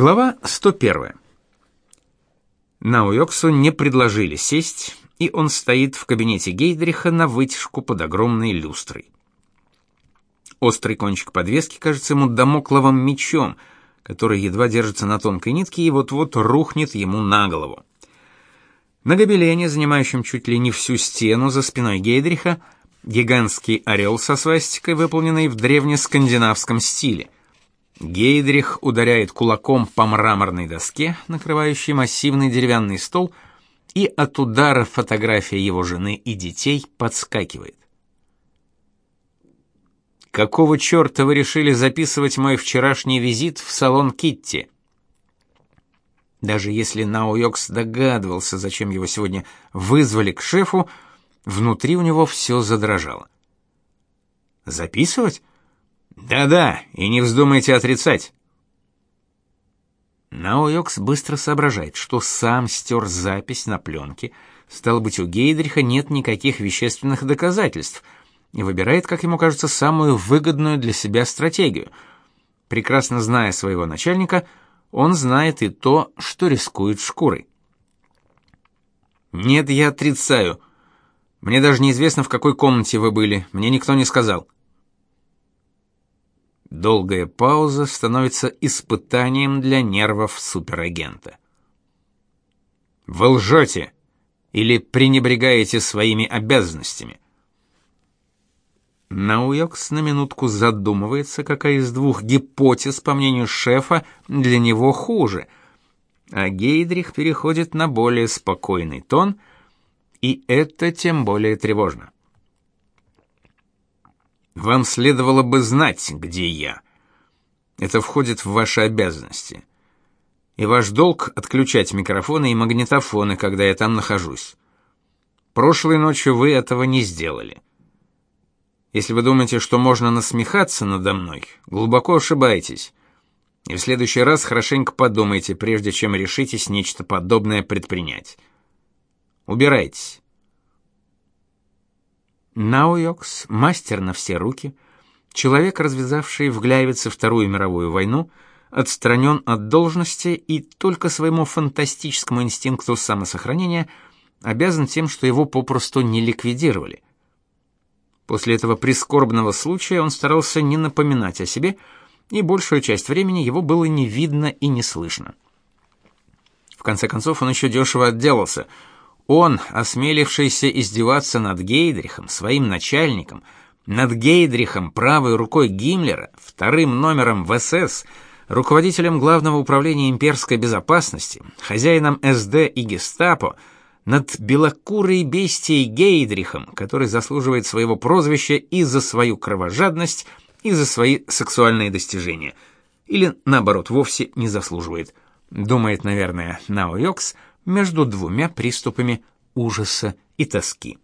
Глава 101. Науйоксу не предложили сесть, и он стоит в кабинете Гейдриха на вытяжку под огромной люстрой. Острый кончик подвески кажется ему домокловым мечом, который едва держится на тонкой нитке и вот-вот рухнет ему на голову. На гобелене, занимающем чуть ли не всю стену за спиной Гейдриха, гигантский орел со свастикой, выполненный в древнескандинавском стиле — Гейдрих ударяет кулаком по мраморной доске, накрывающей массивный деревянный стол, и от удара фотография его жены и детей подскакивает. Какого чёрта вы решили записывать мой вчерашний визит в салон Китти? Даже если Науйокс догадывался, зачем его сегодня вызвали к шефу, внутри у него все задрожало. Записывать? Да-да, и не вздумайте отрицать. Науйокс быстро соображает, что сам стер запись на пленке, стало быть, у Гейдриха нет никаких вещественных доказательств, и выбирает, как ему кажется, самую выгодную для себя стратегию. Прекрасно зная своего начальника, он знает и то, что рискует шкурой. Нет, я отрицаю. Мне даже неизвестно, в какой комнате вы были. Мне никто не сказал. Долгая пауза становится испытанием для нервов суперагента. Вы лжете или пренебрегаете своими обязанностями? Науйокс на минутку задумывается, какая из двух гипотез, по мнению шефа, для него хуже. А Гейдрих переходит на более спокойный тон, и это тем более тревожно. Вам следовало бы знать, где я. Это входит в ваши обязанности. И ваш долг отключать микрофоны и магнитофоны, когда я там нахожусь. Прошлой ночью вы этого не сделали. Если вы думаете, что можно насмехаться надо мной, глубоко ошибаетесь. И в следующий раз хорошенько подумайте, прежде чем решитесь нечто подобное предпринять. Убирайтесь. Науйокс, мастер на все руки, человек, развязавший в Гляйвице Вторую мировую войну, отстранен от должности и только своему фантастическому инстинкту самосохранения обязан тем, что его попросту не ликвидировали. После этого прискорбного случая он старался не напоминать о себе, и большую часть времени его было не видно и не слышно. В конце концов, он еще дешево отделался – он, осмелившийся издеваться над Гейдрихом, своим начальником, над Гейдрихом правой рукой Гиммлера, вторым номером в СС, руководителем Главного управления имперской безопасности, хозяином СД и Гестапо, над белокурой бестией Гейдрихом, который заслуживает своего прозвища и за свою кровожадность, и за свои сексуальные достижения. Или, наоборот, вовсе не заслуживает. Думает, наверное, Нао Йокс – между двумя приступами ужаса и тоски.